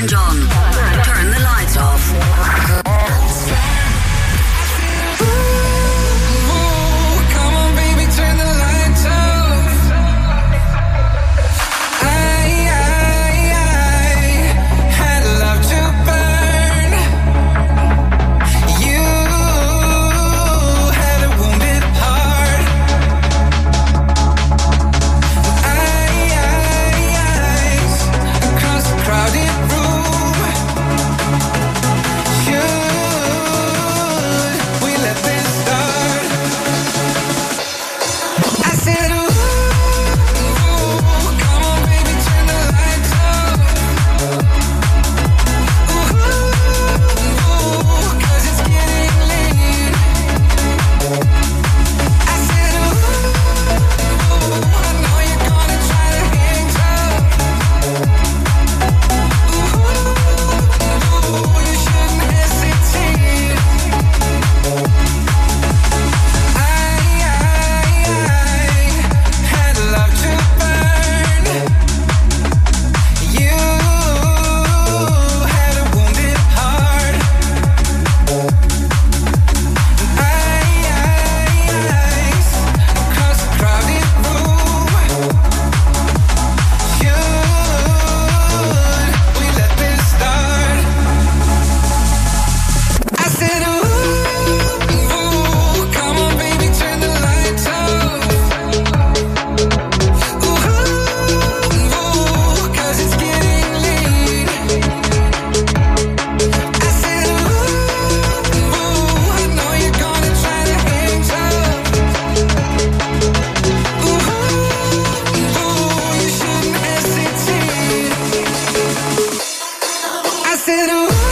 Enjoy. nothing to